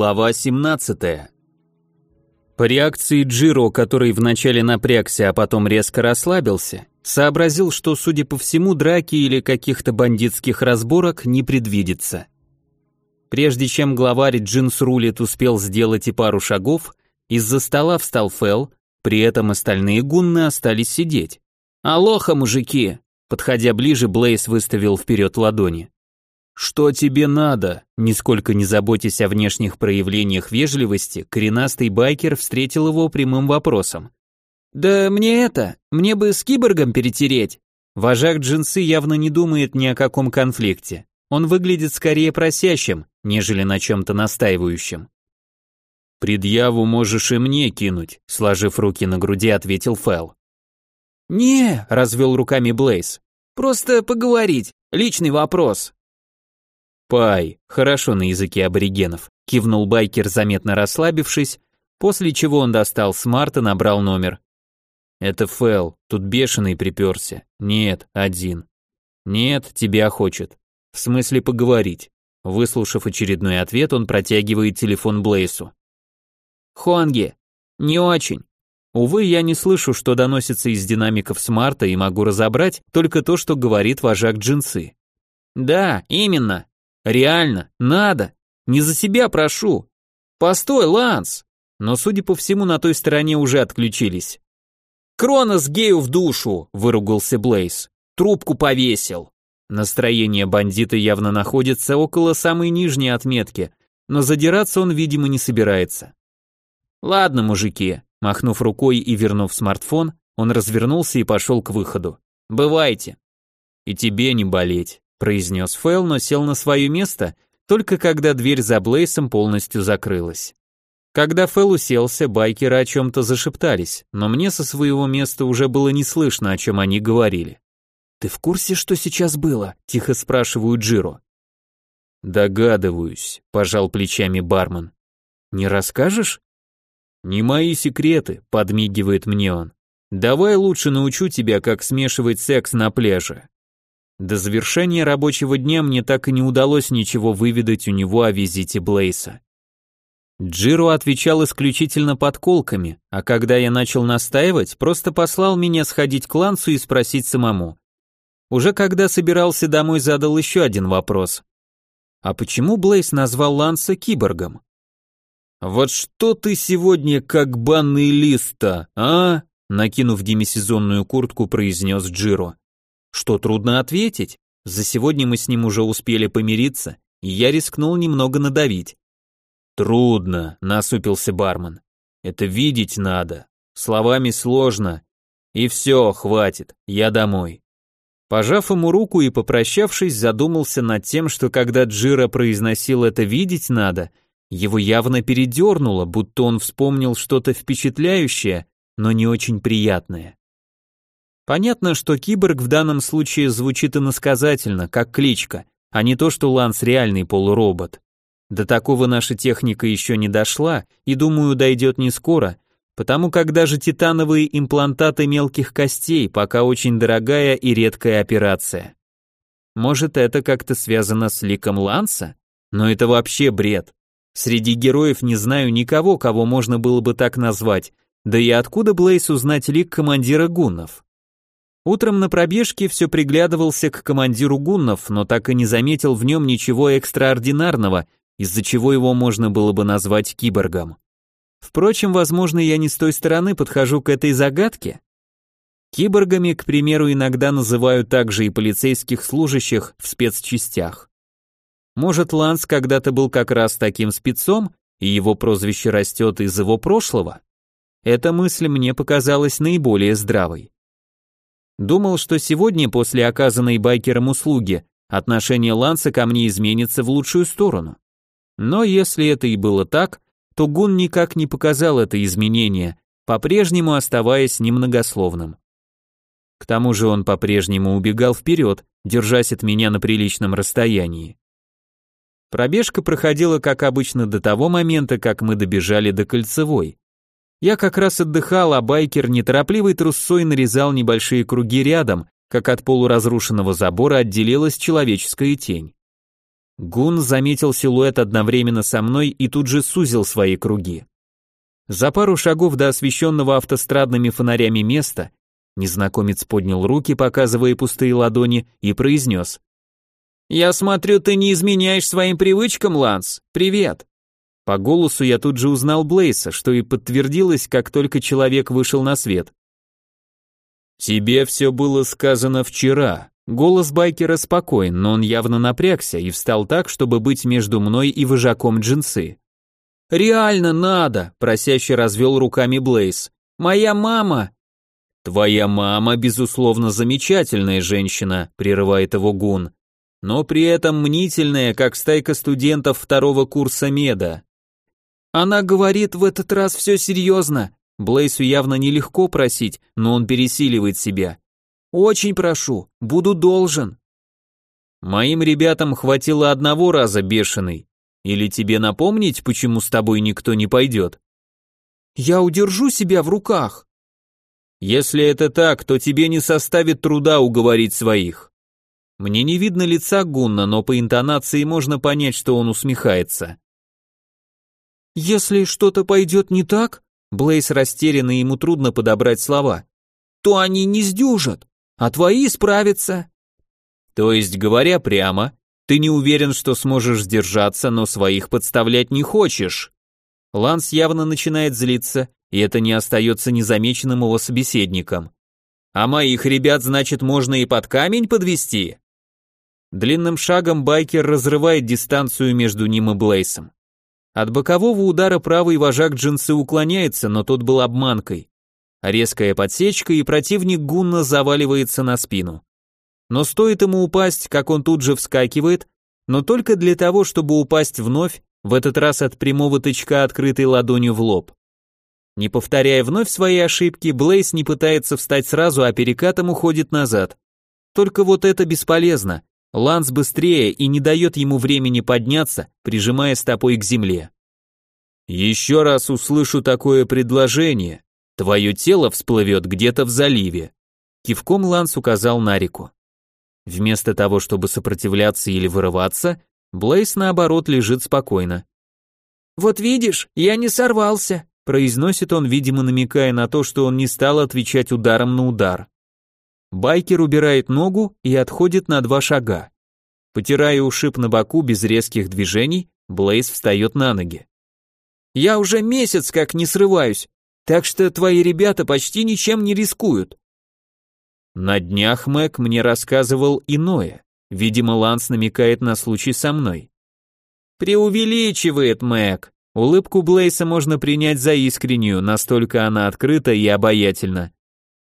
Глава 17. По реакции Джиро, который вначале напрягся, а потом резко расслабился, сообразил, что, судя по всему, драки или каких-то бандитских разборок не предвидится. Прежде чем главарь Джинс Рулит успел сделать и пару шагов, из-за стола встал Фэл, при этом остальные гунны остались сидеть. «Алоха, мужики!» Подходя ближе, Блейс выставил вперед ладони. «Что тебе надо?» Нисколько не заботясь о внешних проявлениях вежливости, коренастый байкер встретил его прямым вопросом. «Да мне это, мне бы с киборгом перетереть». Вожак джинсы явно не думает ни о каком конфликте. Он выглядит скорее просящим, нежели на чем-то настаивающим. «Предъяву можешь и мне кинуть», сложив руки на груди, ответил Фэл. «Не», — развел руками Блейз, — «просто поговорить, личный вопрос». «Пай, хорошо на языке аборигенов», — кивнул байкер, заметно расслабившись, после чего он достал смарт и набрал номер. «Это Фэл, тут бешеный приперся. Нет, один. Нет, тебя хочет. В смысле поговорить». Выслушав очередной ответ, он протягивает телефон Блейсу. «Хуанги, не очень. Увы, я не слышу, что доносится из динамиков смарта и могу разобрать только то, что говорит вожак джинсы. Да, именно. Реально, надо. Не за себя прошу. Постой, Ланс. Но, судя по всему, на той стороне уже отключились. Кронос гею в душу, выругался Блейз. Трубку повесил. Настроение бандита явно находится около самой нижней отметки, но задираться он, видимо, не собирается. Ладно, мужики, махнув рукой и вернув смартфон, он развернулся и пошел к выходу. Бывайте. И тебе не болеть произнес Фэл, но сел на свое место, только когда дверь за Блейсом полностью закрылась. Когда Фэл уселся, байкеры о чем-то зашептались, но мне со своего места уже было не слышно, о чем они говорили. «Ты в курсе, что сейчас было?» – тихо спрашиваю Джиро. «Догадываюсь», – пожал плечами бармен. «Не расскажешь?» «Не мои секреты», – подмигивает мне он. «Давай лучше научу тебя, как смешивать секс на пляже». До завершения рабочего дня мне так и не удалось ничего выведать у него о визите Блейса. Джиро отвечал исключительно подколками, а когда я начал настаивать, просто послал меня сходить к Лансу и спросить самому. Уже когда собирался домой, задал еще один вопрос. А почему Блейс назвал Ланса киборгом? «Вот что ты сегодня как банный лист-то, а?» Накинув демисезонную куртку, произнес Джиро. Что трудно ответить? За сегодня мы с ним уже успели помириться, и я рискнул немного надавить. Трудно, насупился бармен. Это видеть надо. Словами сложно. И все, хватит, я домой. Пожав ему руку и попрощавшись, задумался над тем, что когда Джира произносил это видеть надо, его явно передернуло, будто он вспомнил что-то впечатляющее, но не очень приятное. Понятно, что киборг в данном случае звучит иносказательно, как кличка, а не то, что Ланс реальный полуробот. До такого наша техника еще не дошла, и думаю, дойдет не скоро, потому как даже титановые имплантаты мелких костей пока очень дорогая и редкая операция. Может, это как-то связано с ликом Ланса? Но это вообще бред. Среди героев не знаю никого, кого можно было бы так назвать, да и откуда Блейс узнать лик командира гуннов? Утром на пробежке все приглядывался к командиру гуннов, но так и не заметил в нем ничего экстраординарного, из-за чего его можно было бы назвать киборгом. Впрочем, возможно, я не с той стороны подхожу к этой загадке. Киборгами, к примеру, иногда называют также и полицейских служащих в спецчастях. Может, Ланс когда-то был как раз таким спецом, и его прозвище растет из его прошлого? Эта мысль мне показалась наиболее здравой. Думал, что сегодня, после оказанной байкером услуги, отношение Ланса ко мне изменится в лучшую сторону. Но если это и было так, то Гун никак не показал это изменение, по-прежнему оставаясь немногословным. К тому же он по-прежнему убегал вперед, держась от меня на приличном расстоянии. Пробежка проходила, как обычно, до того момента, как мы добежали до кольцевой. Я как раз отдыхал, а байкер неторопливой трусцой нарезал небольшие круги рядом, как от полуразрушенного забора отделилась человеческая тень. Гун заметил силуэт одновременно со мной и тут же сузил свои круги. За пару шагов до освещенного автострадными фонарями места незнакомец поднял руки, показывая пустые ладони, и произнес. «Я смотрю, ты не изменяешь своим привычкам, Ланс. Привет!» По голосу я тут же узнал Блейса, что и подтвердилось, как только человек вышел на свет. «Тебе все было сказано вчера». Голос байкера спокоен, но он явно напрягся и встал так, чтобы быть между мной и вожаком джинсы. «Реально надо!» – просяще развел руками Блейс. «Моя мама!» «Твоя мама, безусловно, замечательная женщина», – прерывает его Гун, «но при этом мнительная, как стайка студентов второго курса меда». «Она говорит в этот раз все серьезно», Блейсу явно нелегко просить, но он пересиливает себя. «Очень прошу, буду должен». «Моим ребятам хватило одного раза, бешеный. Или тебе напомнить, почему с тобой никто не пойдет?» «Я удержу себя в руках». «Если это так, то тебе не составит труда уговорить своих». Мне не видно лица Гунна, но по интонации можно понять, что он усмехается. «Если что-то пойдет не так, Блейс растерян, и ему трудно подобрать слова. «То они не сдюжат, а твои справятся». То есть, говоря прямо, ты не уверен, что сможешь сдержаться, но своих подставлять не хочешь. Ланс явно начинает злиться, и это не остается незамеченным его собеседником. А моих ребят, значит, можно и под камень подвести. Длинным шагом байкер разрывает дистанцию между ним и Блейсом. От бокового удара правый вожак джинсы уклоняется, но тот был обманкой. Резкая подсечка, и противник гунна заваливается на спину. Но стоит ему упасть, как он тут же вскакивает, но только для того, чтобы упасть вновь, в этот раз от прямого тычка, открытой ладонью в лоб. Не повторяя вновь свои ошибки, Блейс не пытается встать сразу, а перекатом уходит назад. Только вот это бесполезно. Ланс быстрее и не дает ему времени подняться, прижимая стопой к земле. «Еще раз услышу такое предложение, твое тело всплывет где-то в заливе», кивком Ланс указал на реку. Вместо того, чтобы сопротивляться или вырываться, Блейс, наоборот, лежит спокойно. «Вот видишь, я не сорвался», произносит он, видимо, намекая на то, что он не стал отвечать ударом на удар. Байкер убирает ногу и отходит на два шага. Потирая ушиб на боку без резких движений, Блейз встает на ноги. «Я уже месяц как не срываюсь, так что твои ребята почти ничем не рискуют». На днях Мэг мне рассказывал иное. Видимо, Ланс намекает на случай со мной. «Преувеличивает Мэг», Улыбку Блейса можно принять за искреннюю, настолько она открыта и обаятельна.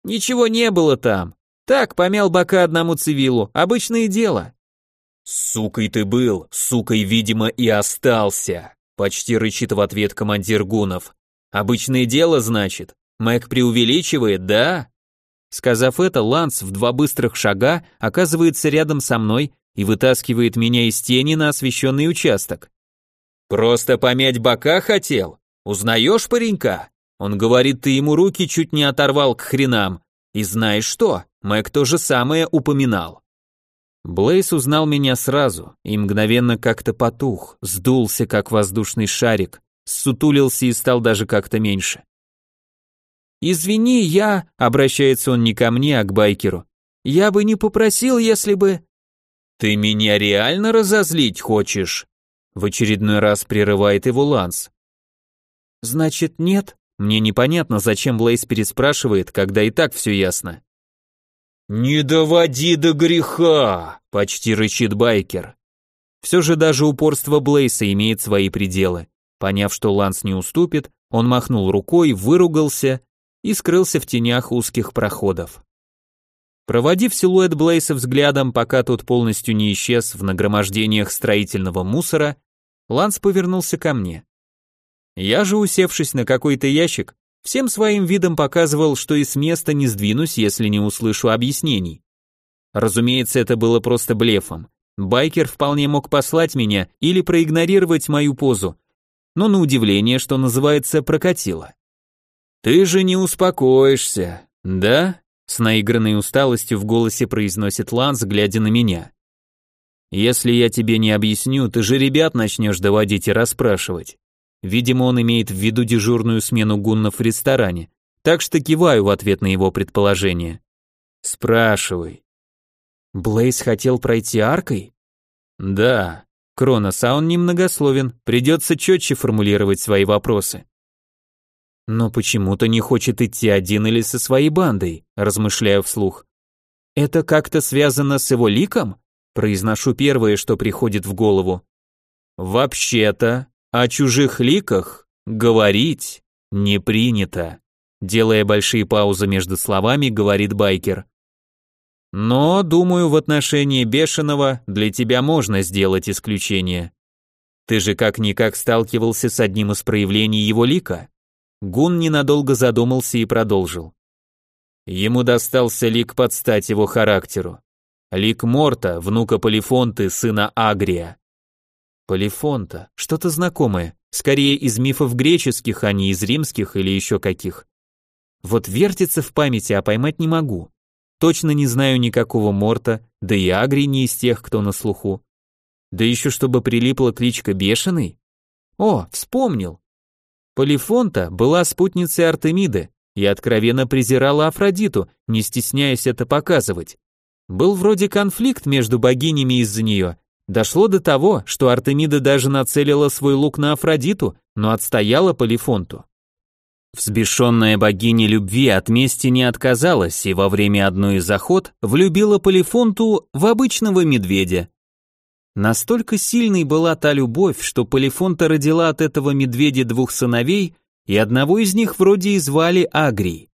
Ничего не было там. Так, помял бока одному цивилу, обычное дело. Сукой ты был, сукой, видимо, и остался, почти рычит в ответ командир гунов. Обычное дело, значит. Мэг преувеличивает, да? Сказав это, Ланс в два быстрых шага оказывается рядом со мной и вытаскивает меня из тени на освещенный участок. Просто помять бока хотел? Узнаешь паренька? Он говорит, ты ему руки чуть не оторвал к хренам. И знаешь что? Мэг то же самое упоминал. Блейс узнал меня сразу и мгновенно как-то потух, сдулся как воздушный шарик, сутулился и стал даже как-то меньше. «Извини, я...» — обращается он не ко мне, а к байкеру. «Я бы не попросил, если бы...» «Ты меня реально разозлить хочешь?» В очередной раз прерывает его Ланс. «Значит, нет?» Мне непонятно, зачем Блейс переспрашивает, когда и так все ясно. «Не доводи до греха!» — почти рычит байкер. Все же даже упорство Блейса имеет свои пределы. Поняв, что Ланс не уступит, он махнул рукой, выругался и скрылся в тенях узких проходов. Проводив силуэт Блейса взглядом, пока тот полностью не исчез в нагромождениях строительного мусора, Ланс повернулся ко мне. Я же, усевшись на какой-то ящик, Всем своим видом показывал, что и с места не сдвинусь, если не услышу объяснений. Разумеется, это было просто блефом. Байкер вполне мог послать меня или проигнорировать мою позу, но на удивление, что называется, прокатило. «Ты же не успокоишься, да?» С наигранной усталостью в голосе произносит Ланс, глядя на меня. Если я тебе не объясню, ты же ребят начнешь доводить и расспрашивать. Видимо, он имеет в виду дежурную смену гуннов в ресторане, так что киваю в ответ на его предположение. Спрашивай. Блейз хотел пройти аркой? Да. Кронос, а он немногословен, придется четче формулировать свои вопросы. Но почему-то не хочет идти один или со своей бандой, размышляю вслух. Это как-то связано с его ликом? Произношу первое, что приходит в голову. Вообще-то, о чужих ликах говорить не принято. Делая большие паузы между словами, говорит байкер. Но, думаю, в отношении Бешеного для тебя можно сделать исключение. Ты же как-никак сталкивался с одним из проявлений его лика. Гун ненадолго задумался и продолжил. Ему достался лик под стать его характеру. Лик Морта, внука Полифонты, сына Агрия. Полифонта, что-то знакомое, скорее из мифов греческих, а не из римских или еще каких. Вот вертится в памяти, а поймать не могу. Точно не знаю никакого Морта, да и Агрий не из тех, кто на слуху. Да еще чтобы прилипла кличка Бешеный. О, вспомнил. Полифонта была спутницей Артемиды и откровенно презирала Афродиту, не стесняясь это показывать. Был вроде конфликт между богинями из-за нее. Дошло до того, что Артемида даже нацелила свой лук на Афродиту, но отстояла Полифонту. Взбешенная богиня любви от мести не отказалась и во время одной из охот влюбила Полифонту в обычного медведя. Настолько сильной была та любовь, что Полифонта родила от этого медведя двух сыновей, и одного из них вроде и звали Агрий.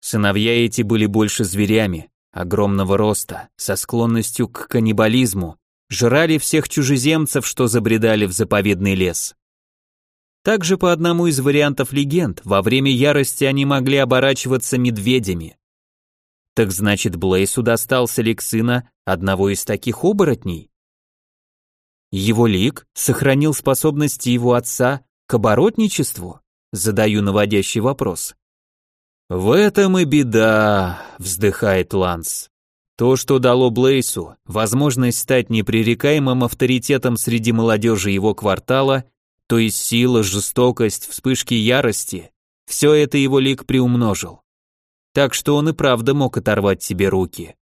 Сыновья эти были больше зверями, огромного роста, со склонностью к каннибализму, жрали всех чужеземцев, что забредали в заповедный лес. Также по одному из вариантов легенд, во время ярости они могли оборачиваться медведями. Так значит, Блейсу достался лик сына одного из таких оборотней? Его лик сохранил способности его отца к оборотничеству? Задаю наводящий вопрос. В этом и беда, вздыхает Ланс. То, что дало Блейсу возможность стать непререкаемым авторитетом среди молодежи его квартала, то есть сила, жестокость, вспышки ярости, все это его лик приумножил. Так что он и правда мог оторвать себе руки.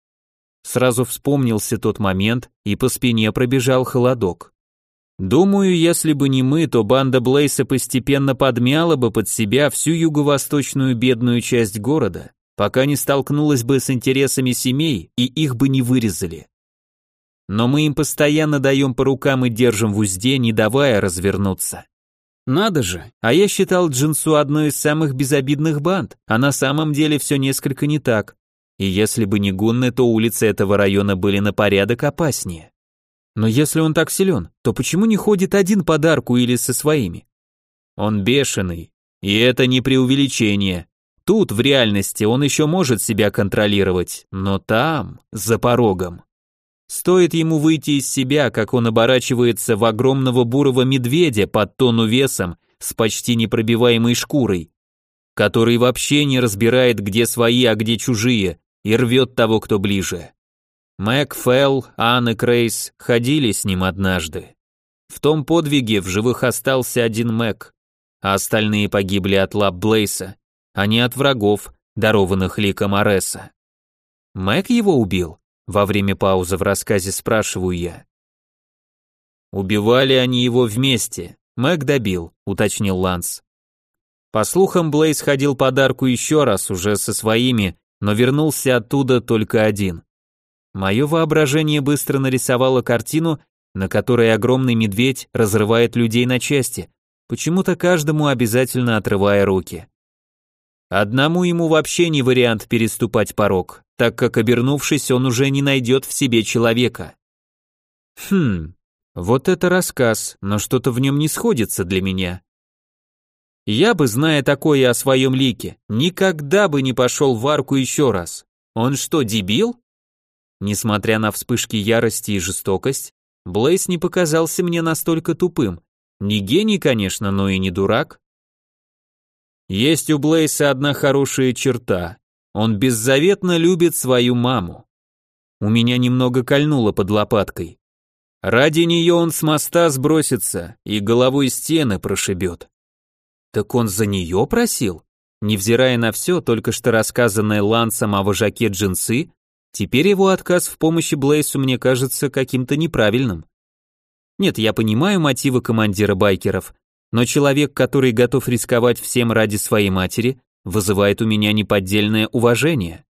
Сразу вспомнился тот момент, и по спине пробежал холодок. Думаю, если бы не мы, то банда Блейса постепенно подмяла бы под себя всю юго-восточную бедную часть города, пока не столкнулась бы с интересами семей и их бы не вырезали но мы им постоянно даем по рукам и держим в узде, не давая развернуться. Надо же, а я считал Джинсу одной из самых безобидных банд, а на самом деле все несколько не так. И если бы не гунны, то улицы этого района были на порядок опаснее. Но если он так силен, то почему не ходит один подарку или со своими? Он бешеный, и это не преувеличение. Тут, в реальности, он еще может себя контролировать, но там, за порогом. Стоит ему выйти из себя, как он оборачивается в огромного бурого медведя под тону весом с почти непробиваемой шкурой, который вообще не разбирает, где свои, а где чужие, и рвет того, кто ближе. Мэг Фелл, Анна Крейс ходили с ним однажды. В том подвиге в живых остался один Мэг, а остальные погибли от лап Блейса, а не от врагов, дарованных ликом Ареса. Мэг его убил? Во время паузы в рассказе спрашиваю я. Убивали они его вместе. Мэг добил, уточнил Ланс. По слухам, Блейз ходил подарку еще раз, уже со своими, но вернулся оттуда только один. Мое воображение быстро нарисовало картину, на которой огромный медведь разрывает людей на части, почему-то каждому обязательно отрывая руки. Одному ему вообще не вариант переступать порог, так как обернувшись, он уже не найдет в себе человека. Хм, вот это рассказ, но что-то в нем не сходится для меня. Я бы, зная такое о своем лике, никогда бы не пошел в арку еще раз. Он что, дебил? Несмотря на вспышки ярости и жестокость, Блейс не показался мне настолько тупым. Не гений, конечно, но и не дурак. Есть у Блейса одна хорошая черта. Он беззаветно любит свою маму. У меня немного кольнуло под лопаткой. Ради нее он с моста сбросится и головой стены прошибет. Так он за нее просил? Невзирая на все, только что рассказанное Лансом о вожаке джинсы, теперь его отказ в помощи Блейсу мне кажется каким-то неправильным. Нет, я понимаю мотивы командира байкеров, но человек, который готов рисковать всем ради своей матери, вызывает у меня неподдельное уважение.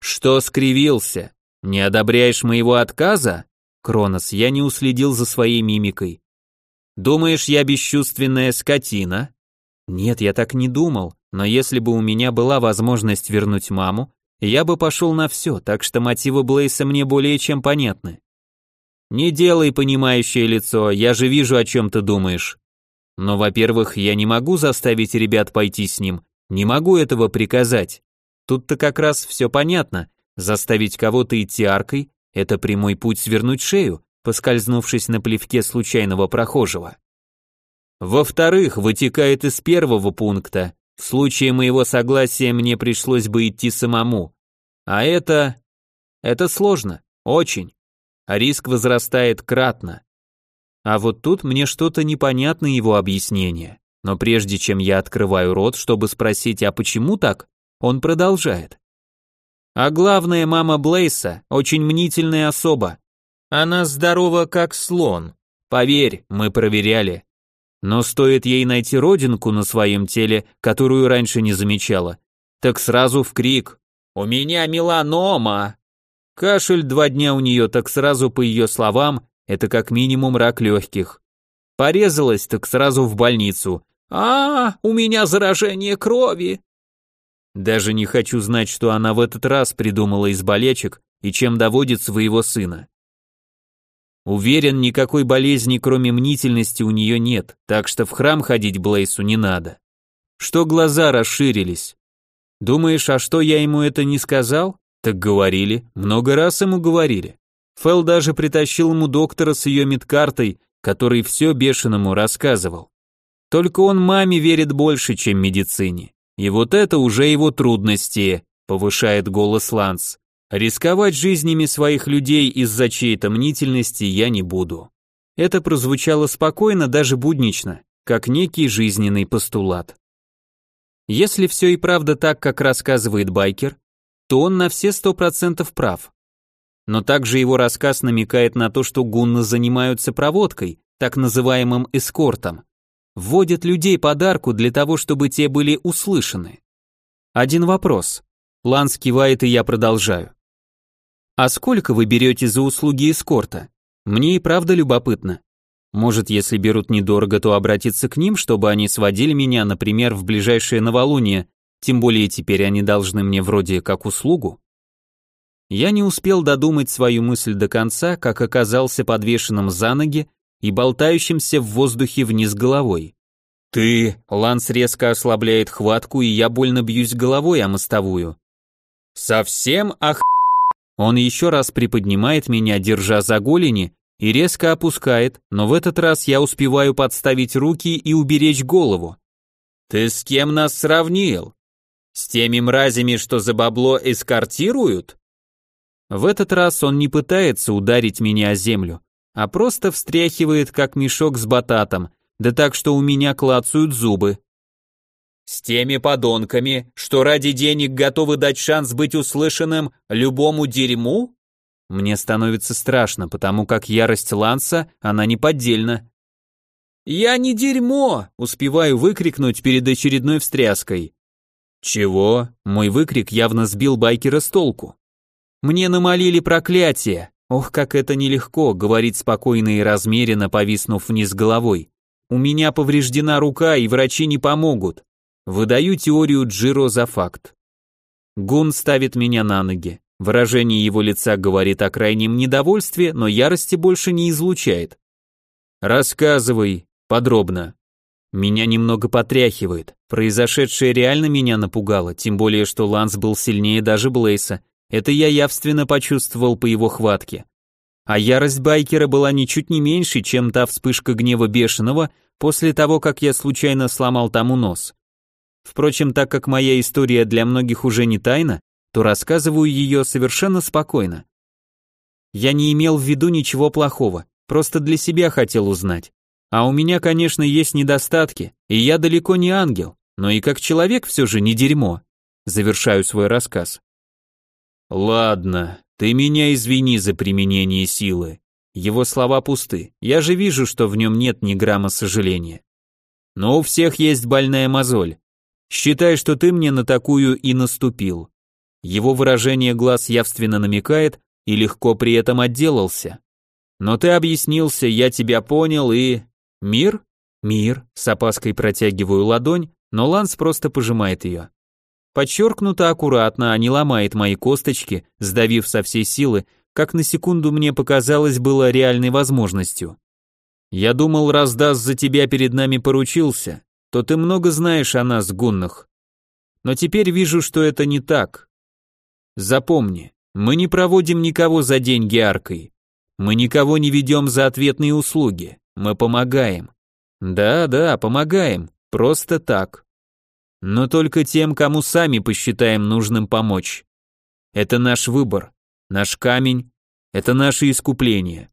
Что скривился? Не одобряешь моего отказа? Кронос, я не уследил за своей мимикой. Думаешь, я бесчувственная скотина? Нет, я так не думал, но если бы у меня была возможность вернуть маму, я бы пошел на все, так что мотивы Блейса мне более чем понятны. Не делай понимающее лицо, я же вижу, о чем ты думаешь. Но, во-первых, я не могу заставить ребят пойти с ним, не могу этого приказать. Тут-то как раз все понятно. Заставить кого-то идти аркой – это прямой путь свернуть шею, поскользнувшись на плевке случайного прохожего. Во-вторых, вытекает из первого пункта. В случае моего согласия мне пришлось бы идти самому. А это... это сложно. Очень. А риск возрастает кратно. А вот тут мне что-то непонятно его объяснение. Но прежде чем я открываю рот, чтобы спросить, а почему так, он продолжает. А главное, мама Блейса очень мнительная особа. Она здорова, как слон. Поверь, мы проверяли. Но стоит ей найти родинку на своем теле, которую раньше не замечала, так сразу в крик «У меня меланома!» Кашель два дня у нее, так сразу по ее словам, это как минимум рак легких. Порезалась, так сразу в больницу. «А, у меня заражение крови!» Даже не хочу знать, что она в этот раз придумала из болечек и чем доводит своего сына. Уверен, никакой болезни, кроме мнительности, у нее нет, так что в храм ходить Блейсу не надо. Что глаза расширились? Думаешь, а что я ему это не сказал? Так говорили, много раз ему говорили. Фэл даже притащил ему доктора с ее медкартой, который все бешеному рассказывал. Только он маме верит больше, чем медицине. И вот это уже его трудности, повышает голос Ланс. Рисковать жизнями своих людей из-за чьей-то мнительности я не буду. Это прозвучало спокойно, даже буднично, как некий жизненный постулат. Если все и правда так, как рассказывает байкер, то он на все сто процентов прав. Но также его рассказ намекает на то, что гунны занимаются проводкой, так называемым эскортом вводят людей подарку для того, чтобы те были услышаны. Один вопрос. Ланс кивает, и я продолжаю. А сколько вы берете за услуги эскорта? Мне и правда любопытно. Может, если берут недорого, то обратиться к ним, чтобы они сводили меня, например, в ближайшее новолуние, тем более теперь они должны мне вроде как услугу? Я не успел додумать свою мысль до конца, как оказался подвешенным за ноги и болтающимся в воздухе вниз головой. «Ты...» — Ланс резко ослабляет хватку, и я больно бьюсь головой о мостовую. «Совсем ох...» Он еще раз приподнимает меня, держа за голени, и резко опускает, но в этот раз я успеваю подставить руки и уберечь голову. «Ты с кем нас сравнил? С теми мразями, что за бабло эскортируют?» В этот раз он не пытается ударить меня о землю, а просто встряхивает, как мешок с бататом, да так, что у меня клацают зубы. С теми подонками, что ради денег готовы дать шанс быть услышанным любому дерьму? Мне становится страшно, потому как ярость Ланса, она не поддельна. «Я не дерьмо!» — успеваю выкрикнуть перед очередной встряской. «Чего?» — мой выкрик явно сбил байкера с толку. «Мне намолили проклятие!» Ох, как это нелегко, говорить спокойно и размеренно, повиснув вниз головой. У меня повреждена рука, и врачи не помогут. Выдаю теорию Джиро за факт. Гун ставит меня на ноги. Выражение его лица говорит о крайнем недовольстве, но ярости больше не излучает. Рассказывай, подробно. Меня немного потряхивает. Произошедшее реально меня напугало, тем более, что Ланс был сильнее даже Блейса, это я явственно почувствовал по его хватке. А ярость байкера была ничуть не меньше, чем та вспышка гнева бешеного после того, как я случайно сломал тому нос. Впрочем, так как моя история для многих уже не тайна, то рассказываю ее совершенно спокойно. Я не имел в виду ничего плохого, просто для себя хотел узнать. А у меня, конечно, есть недостатки, и я далеко не ангел, но и как человек все же не дерьмо. Завершаю свой рассказ. Ладно, ты меня извини за применение силы. Его слова пусты. Я же вижу, что в нем нет ни грамма сожаления. Но у всех есть больная мозоль. Считай, что ты мне на такую и наступил. Его выражение глаз явственно намекает и легко при этом отделался. Но ты объяснился, я тебя понял и... Мир? Мир. С опаской протягиваю ладонь, но Ланс просто пожимает ее. Подчеркнуто аккуратно, а не ломает мои косточки, сдавив со всей силы, как на секунду мне показалось было реальной возможностью. Я думал, раз Дас за тебя перед нами поручился, то ты много знаешь о нас, гуннах. Но теперь вижу, что это не так. Запомни, мы не проводим никого за деньги аркой. Мы никого не ведем за ответные услуги. Мы помогаем. Да, да, помогаем. Просто так. Но только тем, кому сами посчитаем нужным помочь. Это наш выбор, наш камень, это наше искупление.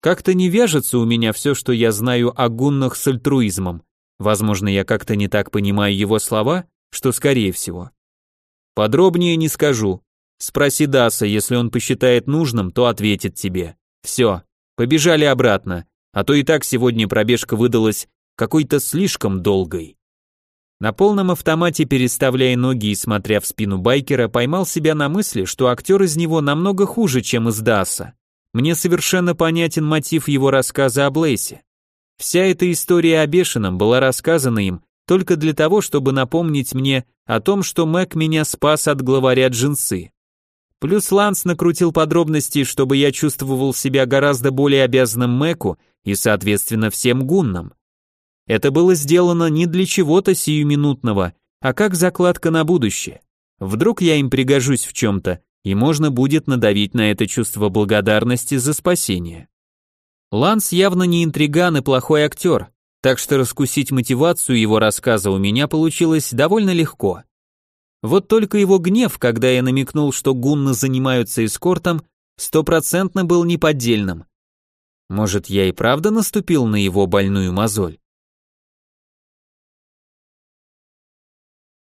Как-то не вяжется у меня все, что я знаю о гуннах с альтруизмом. Возможно, я как-то не так понимаю его слова, что скорее всего. Подробнее не скажу. Спроси Даса, если он посчитает нужным, то ответит тебе. Все, побежали обратно, а то и так сегодня пробежка выдалась какой-то слишком долгой. На полном автомате, переставляя ноги и смотря в спину байкера, поймал себя на мысли, что актер из него намного хуже, чем из Даса. Мне совершенно понятен мотив его рассказа о Блейсе. Вся эта история о бешеном была рассказана им только для того, чтобы напомнить мне о том, что Мэг меня спас от главаря джинсы. Плюс Ланс накрутил подробности, чтобы я чувствовал себя гораздо более обязанным Мэку и, соответственно, всем гуннам. Это было сделано не для чего-то сиюминутного, а как закладка на будущее. Вдруг я им пригожусь в чем-то, и можно будет надавить на это чувство благодарности за спасение. Ланс явно не интриган и плохой актер, так что раскусить мотивацию его рассказа у меня получилось довольно легко. Вот только его гнев, когда я намекнул, что гунны занимаются эскортом, стопроцентно был неподдельным. Может, я и правда наступил на его больную мозоль?